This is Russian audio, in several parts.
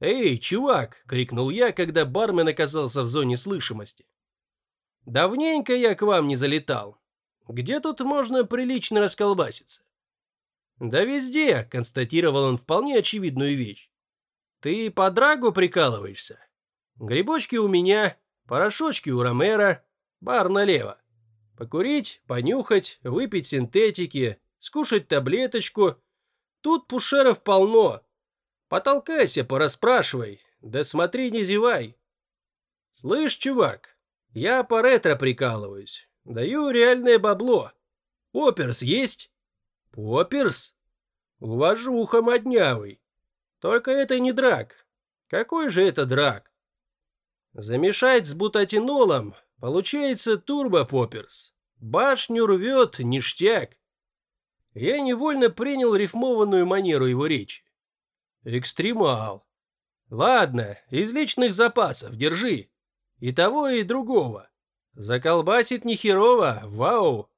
«Эй, чувак!» — крикнул я, когда бармен оказался в зоне слышимости. «Давненько я к вам не залетал. Где тут можно прилично расколбаситься?» «Да везде», — констатировал он вполне очевидную вещь. «Ты по драгу прикалываешься? Грибочки у меня, порошочки у Ромера, бар налево. Покурить, понюхать, выпить синтетики, скушать таблеточку. Тут пушеров полно. Потолкайся, порасспрашивай, да смотри, не зевай. Слышь, чувак, я по ретро прикалываюсь, даю реальное бабло. Оперс есть? Поперс? Уважуха моднявый. Только это не драк. Какой же это драк? Замешать с бутатинолом получается турбопоперс. Башню рвет ништяк. Я невольно принял рифмованную манеру его речи. Экстремал. Ладно, из личных запасов держи. И того, и другого. Заколбасит нехерово, вау.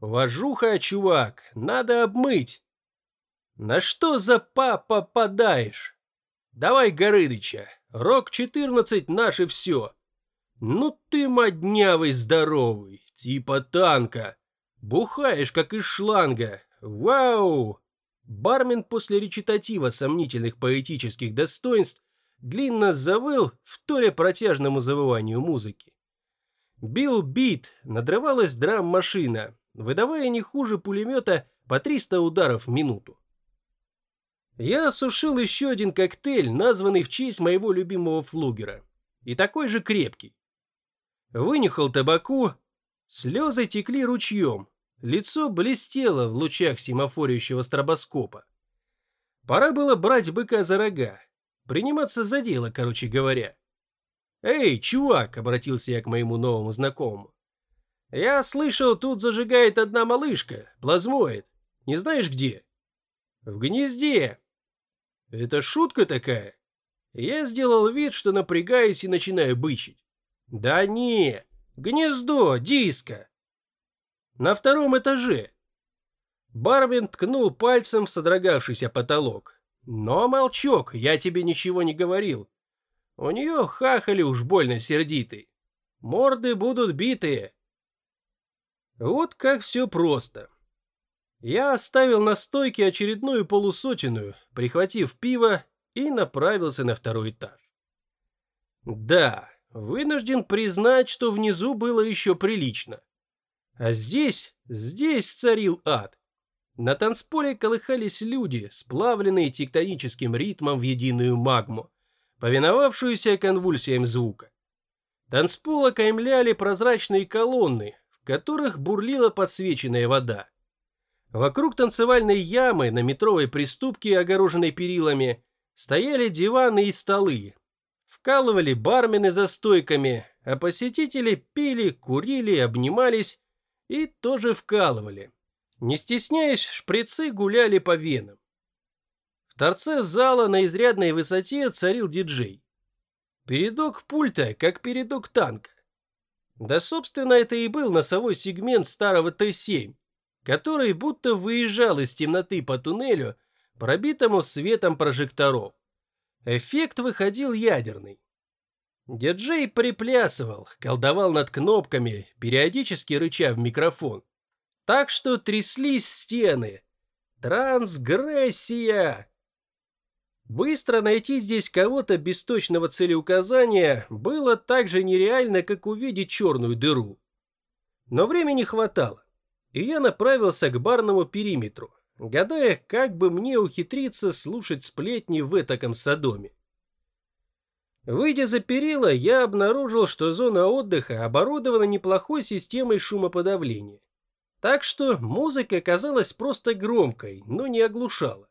Вожуха, чувак, надо обмыть. На что за папа подаешь? Давай Горыдыча, Рок-14 наше все. Ну ты моднявый здоровый, типа танка. Бухаешь, как из шланга. Вау! Бармен после речитатива сомнительных поэтических достоинств длинно завыл, вторя протяжному завыванию музыки. Бил бит, надрывалась драм-машина, выдавая не хуже пулемета по 300 ударов в минуту. Я осушил еще один коктейль, названный в честь моего любимого флугера, и такой же крепкий. Вынюхал табаку, слезы текли ручьем, лицо блестело в лучах семафориющего стробоскопа. Пора было брать быка за рога, приниматься за дело, короче говоря. «Эй, чувак!» — обратился я к моему новому знакомому. Я слышал, тут зажигает одна малышка, плазмоид. Не знаешь где? В гнезде. Это шутка такая? Я сделал вид, что напрягаюсь и начинаю бычить. Да не, гнездо, диско. На втором этаже. Бармен ткнул пальцем в содрогавшийся потолок. Но, молчок, я тебе ничего не говорил. У нее хахали уж больно сердитый. Морды будут битые. Вот как все просто. Я оставил на стойке очередную полусотенную, прихватив пиво, и направился на второй этаж. Да, вынужден признать, что внизу было еще прилично. А здесь, здесь царил ад. На танцполе колыхались люди, сплавленные тектоническим ритмом в единую магму, повиновавшуюся конвульсиям звука. Танцпол окаймляли прозрачные колонны, в которых бурлила подсвеченная вода. Вокруг танцевальной ямы на метровой приступке, огороженной перилами, стояли диваны и столы. Вкалывали бармены за стойками, а посетители пили, курили, обнимались и тоже вкалывали. Не стесняясь, шприцы гуляли по венам. В торце зала на изрядной высоте царил диджей. Передок пульта, как передок танка. Да, собственно, это и был носовой сегмент старого Т-7, который будто выезжал из темноты по туннелю, пробитому светом прожекторов. Эффект выходил ядерный. Диджей приплясывал, колдовал над кнопками, периодически рыча в микрофон. Так что тряслись стены. Трансгрессия! Быстро найти здесь кого-то без точного целеуказания было так же нереально, как увидеть черную дыру. Но времени хватало, и я направился к барному периметру, гадая, как бы мне ухитриться слушать сплетни в этаком садоме. Выйдя за перила, я обнаружил, что зона отдыха оборудована неплохой системой шумоподавления. Так что музыка казалась просто громкой, но не оглушала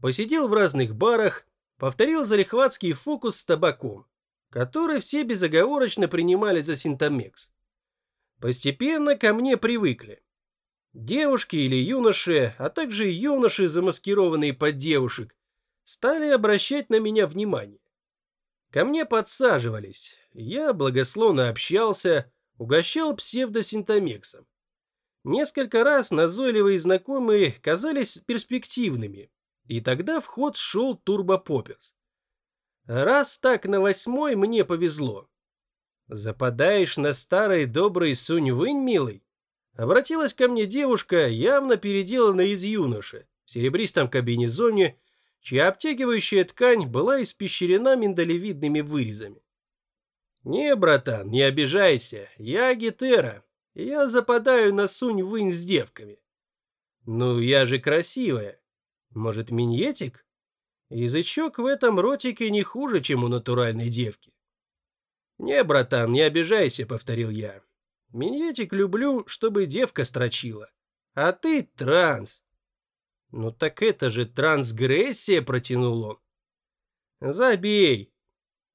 посидел в разных барах, повторил залихватский фокус с табаком, который все безоговорочно принимали за синтомекс. Постепенно ко мне привыкли. Девушки или юноши, а также юноши, замаскированные под девушек, стали обращать на меня внимание. Ко мне подсаживались, я благословно общался, угощал псевдосинтомексом. Несколько раз назойливые знакомые казались перспективными, и тогда в ход шел турбопоперс. Раз так на восьмой мне повезло. Западаешь на старый добрый Сунь-Вынь, милый? Обратилась ко мне девушка, явно переделанная из юноши, в серебристом кабинезоне, чья обтягивающая ткань была испещрена миндалевидными вырезами. «Не, братан, не обижайся, я гетера, я западаю на Сунь-Вынь с девками». «Ну, я же красивая. Может, миньетик?» Язычок в этом ротике не хуже, чем у натуральной девки. «Не, братан, не обижайся», — повторил я. «Миньетик люблю, чтобы девка строчила. А ты транс». «Ну так это же трансгрессия», — протянул он. «Забей.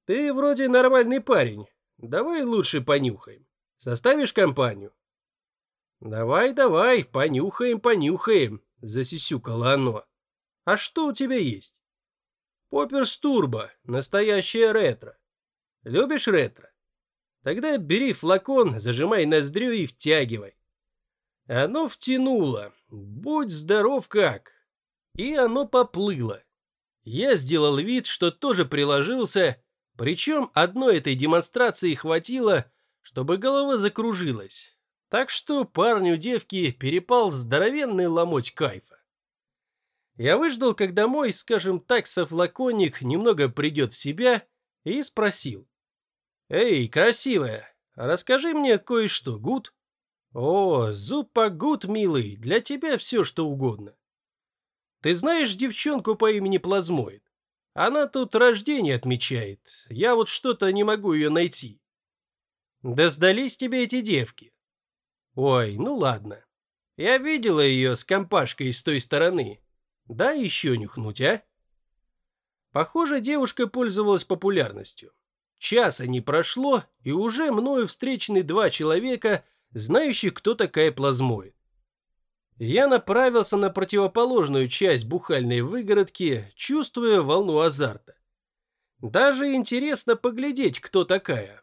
Ты вроде нормальный парень. Давай лучше понюхаем. Составишь компанию?» «Давай, давай, понюхаем, понюхаем», — засисюкало оно. «А что у тебя есть?» Попперс Турбо, настоящее ретро. Любишь ретро? Тогда бери флакон, зажимай ноздрю и втягивай. Оно втянуло. Будь здоров как. И оно поплыло. Я сделал вид, что тоже приложился, причем одной этой демонстрации хватило, чтобы голова закружилась. Так что парню девки перепал здоровенный ломоть кайфа. Я выждал, когда мой, скажем так, софлаконник немного придет в себя и спросил. «Эй, красивая, расскажи мне кое-что, Гуд?» «О, Зупа Гуд, милый, для тебя все что угодно. Ты знаешь девчонку по имени Плазмоид? Она тут рождение отмечает, я вот что-то не могу ее найти». «Да сдались тебе эти девки?» «Ой, ну ладно. Я видела ее с компашкой с той стороны, да еще нюхнуть, а? Похоже, девушка пользовалась популярностью. Часа не прошло, и уже мною встречены два человека, знающих, кто такая плазмоид. Я направился на противоположную часть бухальной выгородки, чувствуя волну азарта. Даже интересно поглядеть, кто такая.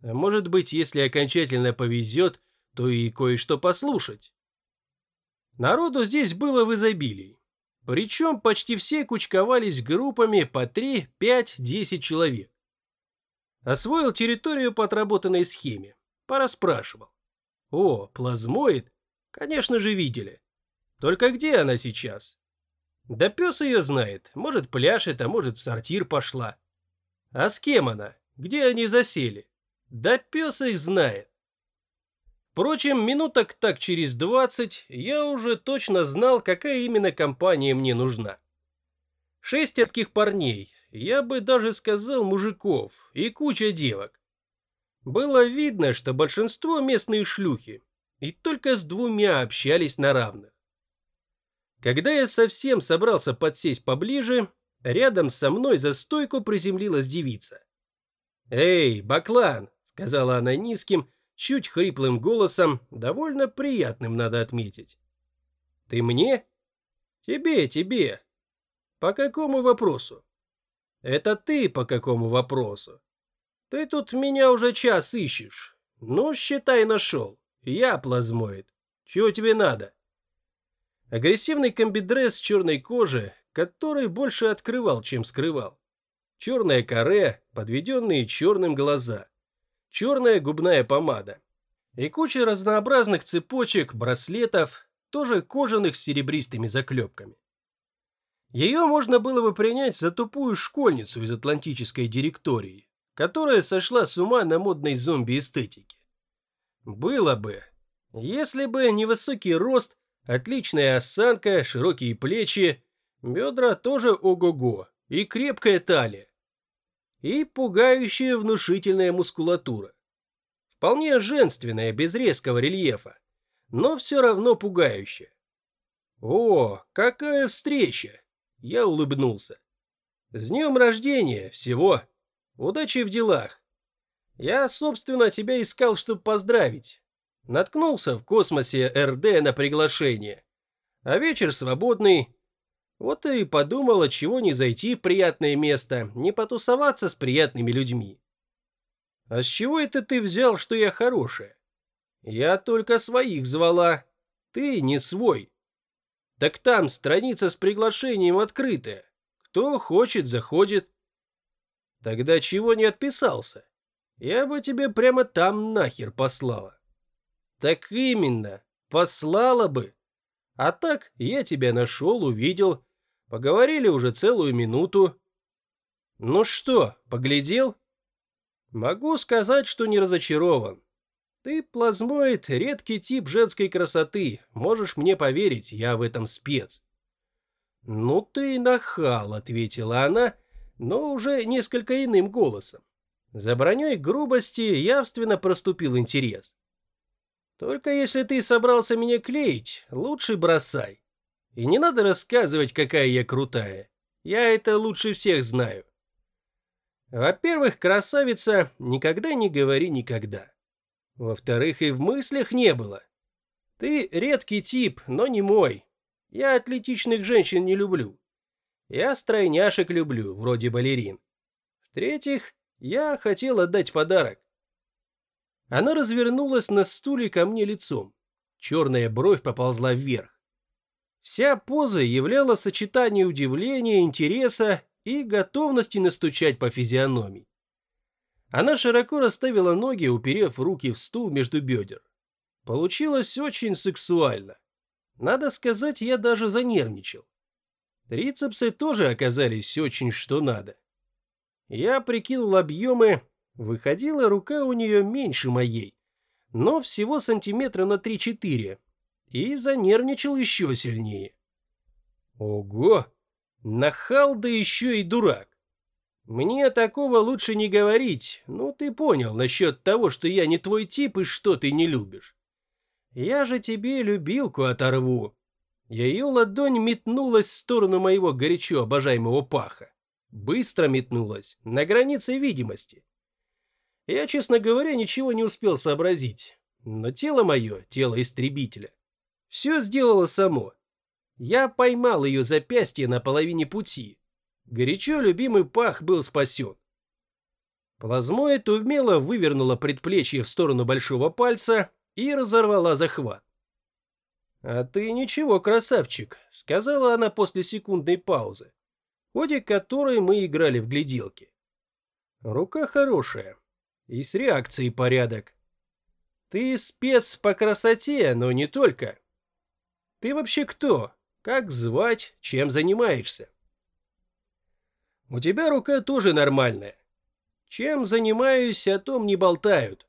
Может быть, если окончательно повезет, то и кое-что послушать. Народу здесь было в изобилии. Причем почти все кучковались группами по 3, 5, 10 человек. Освоил территорию по отработанной схеме. Пораспрашивал. О, плазмоид? Конечно же видели. Только где она сейчас? Да пес ее знает. Может пляшет, а может в сортир пошла. А с кем она? Где они засели? Да пес их знает. Впрочем, минуток так через двадцать я уже точно знал, какая именно компания мне нужна. Шесть таких парней, я бы даже сказал мужиков, и куча девок. Было видно, что большинство местные шлюхи, и только с двумя общались на равных. Когда я совсем собрался подсесть поближе, рядом со мной за стойку приземлилась девица. «Эй, Баклан!» — сказала она низким, чуть хриплым голосом, довольно приятным, надо отметить. «Ты мне?» «Тебе, тебе. По какому вопросу?» «Это ты по какому вопросу?» «Ты тут меня уже час ищешь. Ну, считай, нашел. Я плазмоид. Чего тебе надо?» Агрессивный комбидресс черной кожи, который больше открывал, чем скрывал. Черное каре, подведенные черным глаза черная губная помада и куча разнообразных цепочек, браслетов, тоже кожаных с серебристыми заклепками. Ее можно было бы принять за тупую школьницу из атлантической директории, которая сошла с ума на модной зомби-эстетике. Было бы, если бы невысокий рост, отличная осанка, широкие плечи, бедра тоже ого-го и крепкая талия и пугающая внушительная мускулатура. Вполне женственная, без резкого рельефа, но все равно пугающая. «О, какая встреча!» Я улыбнулся. «С днем рождения! Всего! Удачи в делах! Я, собственно, тебя искал, чтобы поздравить. Наткнулся в космосе РД на приглашение. А вечер свободный, вот и подумала, чего не зайти в приятное место, не потусоваться с приятными людьми. А с чего это ты взял, что я хорошая? Я только своих звала. Ты не свой. Так там страница с приглашением открытая. Кто хочет, заходит. Тогда чего не отписался? Я бы тебе прямо там нахер послала. Так именно, послала бы. А так я тебя нашел, увидел. Поговорили уже целую минуту. Ну что, поглядел? Могу сказать, что не разочарован. Ты плазмоид, редкий тип женской красоты. Можешь мне поверить, я в этом спец. Ну ты нахал, ответила она, но уже несколько иным голосом. За броней грубости явственно проступил интерес. Только если ты собрался меня клеить, лучше бросай. И не надо рассказывать, какая я крутая. Я это лучше всех знаю. Во-первых, красавица, никогда не говори никогда. Во-вторых, и в мыслях не было. Ты редкий тип, но не мой. Я атлетичных женщин не люблю. Я стройняшек люблю, вроде балерин. В-третьих, я хотел отдать подарок. Она развернулась на стуле ко мне лицом. Черная бровь поползла вверх. Вся поза являла сочетание удивления, интереса и готовности настучать по физиономии. Она широко расставила ноги, уперев руки в стул между бедер. Получилось очень сексуально. Надо сказать, я даже занервничал. Трицепсы тоже оказались очень что надо. Я прикинул объемы, выходила рука у нее меньше моей, но всего сантиметра на 3-4, и занервничал еще сильнее. Ого! Нахал да еще и дурак. Мне такого лучше не говорить, ну ты понял насчет того, что я не твой тип и что ты не любишь. Я же тебе любилку оторву. Ее ладонь метнулась в сторону моего горячо обожаемого паха. Быстро метнулась, на границе видимости. Я, честно говоря, ничего не успел сообразить, но тело мое, тело истребителя, все сделало само. Я поймал ее запястье на половине пути. Горячо любимый пах был спасен. Плазмоид умело вывернула предплечье в сторону большого пальца и разорвала захват. «А ты ничего, красавчик», — сказала она после секундной паузы, в ходе которой мы играли в гляделки. «Рука хорошая. И с реакцией порядок. Ты спец по красоте, но не только. Ты вообще кто? Как звать, чем занимаешься? У тебя рука тоже нормальная. Чем занимаюсь, о том не болтают.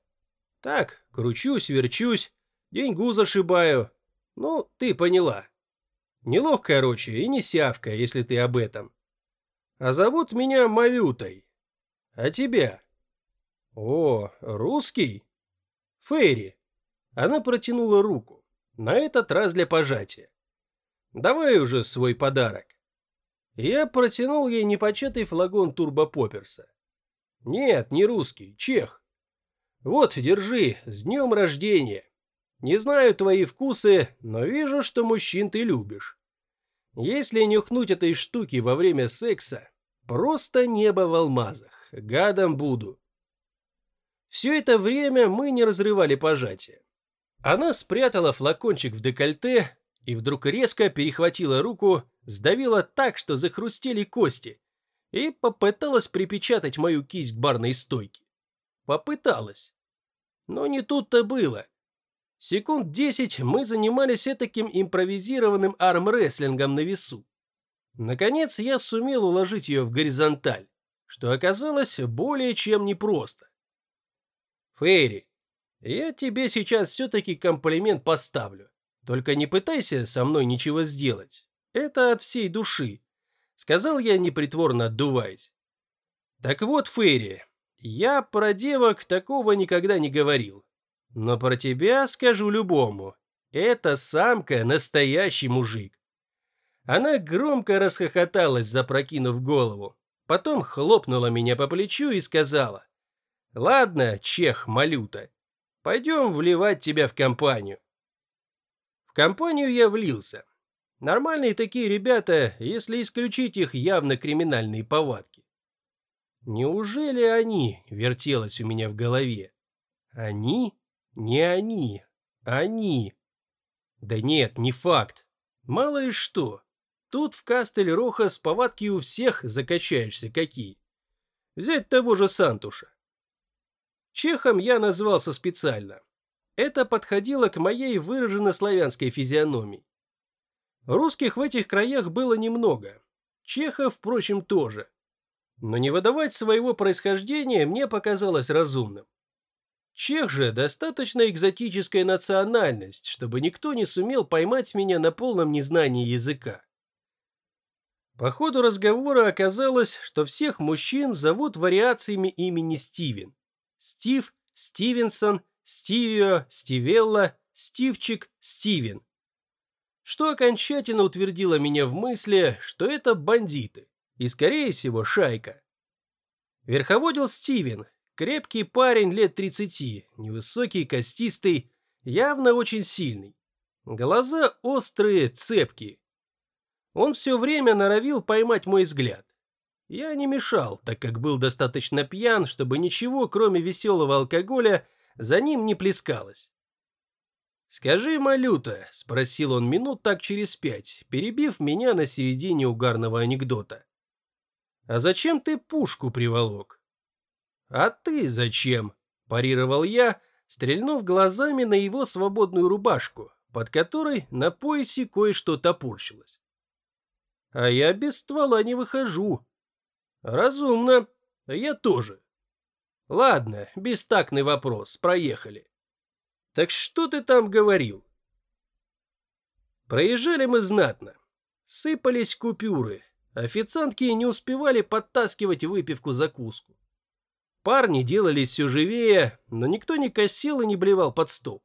Так, кручусь, верчусь, деньгу зашибаю. Ну, ты поняла. Не лох, короче, и не сявка, если ты об этом. А зовут меня Малютой. А тебя? О, русский? Фейри. Она протянула руку, на этот раз для пожатия. Давай уже свой подарок. Я протянул ей непочатый флакон турбопоперса. Нет, не русский, чех. Вот, держи, с днем рождения. Не знаю твои вкусы, но вижу, что мужчин ты любишь. Если нюхнуть этой штуки во время секса, просто небо в алмазах, гадом буду. Все это время мы не разрывали пожатия. Она спрятала флакончик в декольте, и вдруг резко перехватила руку, сдавила так, что захрустели кости, и попыталась припечатать мою кисть к барной стойке. Попыталась. Но не тут-то было. Секунд десять мы занимались таким импровизированным армрестлингом на весу. Наконец я сумел уложить ее в горизонталь, что оказалось более чем непросто. Фейри, я тебе сейчас все-таки комплимент поставлю. Только не пытайся со мной ничего сделать. Это от всей души», — сказал я, непритворно отдуваясь. «Так вот, Ферри, я про девок такого никогда не говорил. Но про тебя скажу любому. Эта самка — настоящий мужик». Она громко расхохоталась, запрокинув голову. Потом хлопнула меня по плечу и сказала. «Ладно, чех, малюта, пойдем вливать тебя в компанию компанию я влился. Нормальные такие ребята, если исключить их явно криминальные повадки. Неужели они, вертелось у меня в голове? Они? Не они. Они. Да нет, не факт. Мало ли что. Тут в Кастель-Рохас повадки у всех закачаешься какие. Взять того же Сантуша. Чехом я назвался специально. Это подходило к моей выраженно славянской физиономии. Русских в этих краях было немного. Чехов, впрочем, тоже. Но не выдавать своего происхождения мне показалось разумным. Чех же достаточно экзотическая национальность, чтобы никто не сумел поймать меня на полном незнании языка. По ходу разговора оказалось, что всех мужчин зовут вариациями имени Стивен. Стив, Стивенсон, Стивио, Стивелла, Стивчик, Стивен. Что окончательно утвердило меня в мысли, что это бандиты. И, скорее всего, шайка. Верховодил Стивен, крепкий парень лет 30, невысокий, костистый, явно очень сильный. Глаза острые, цепкие. Он все время норовил поймать мой взгляд. Я не мешал, так как был достаточно пьян, чтобы ничего, кроме веселого алкоголя, за ним не плескалось. «Скажи, Малюта», — спросил он минут так через пять, перебив меня на середине угарного анекдота. «А зачем ты пушку приволок?» «А ты зачем?» – парировал я, стрельнув глазами на его свободную рубашку, под которой на поясе кое-что топорщилось. «А я без ствола не выхожу». «Разумно. Я тоже». «Ладно, бестактный вопрос, проехали». «Так что ты там говорил?» Проезжали мы знатно. Сыпались купюры, Официантки не успевали подтаскивать выпивку-закуску. Парни делались все живее, но никто не косил и не блевал под стол.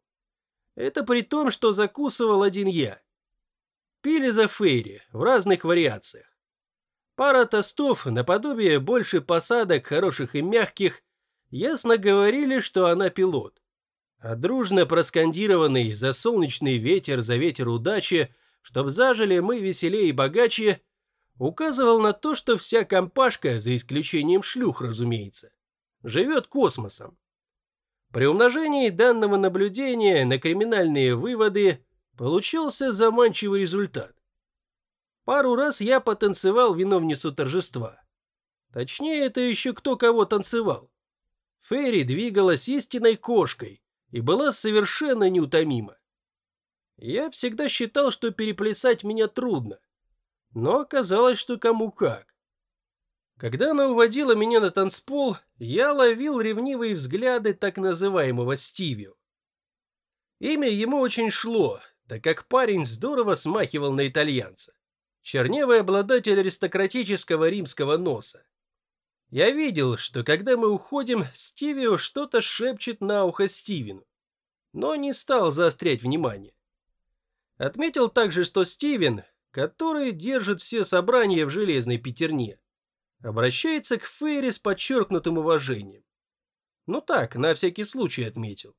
Это при том, что закусывал один я. Пили за фейри в разных вариациях. Пара тостов, наподобие больше посадок, хороших и мягких, ясно говорили, что она пилот. А дружно проскандированный за солнечный ветер, за ветер удачи, чтоб зажили мы веселее и богаче, указывал на то, что вся компашка, за исключением шлюх, разумеется, живет космосом. При умножении данного наблюдения на криминальные выводы получился заманчивый результат. Пару раз я потанцевал виновницу торжества. Точнее, это еще кто кого танцевал. Ферри двигалась истинной кошкой и была совершенно неутомима. Я всегда считал, что переплясать меня трудно, но оказалось, что кому как. Когда она уводила меня на танцпол, я ловил ревнивые взгляды так называемого Стивио. Имя ему очень шло, так как парень здорово смахивал на итальянца. Черневый обладатель аристократического римского носа. Я видел, что когда мы уходим, Стивио что-то шепчет на ухо Стивену, но не стал заострять внимание. Отметил также, что Стивен который держит все собрания в железной пятерне, обращается к Фейре с подчеркнутым уважением. Ну так, на всякий случай отметил.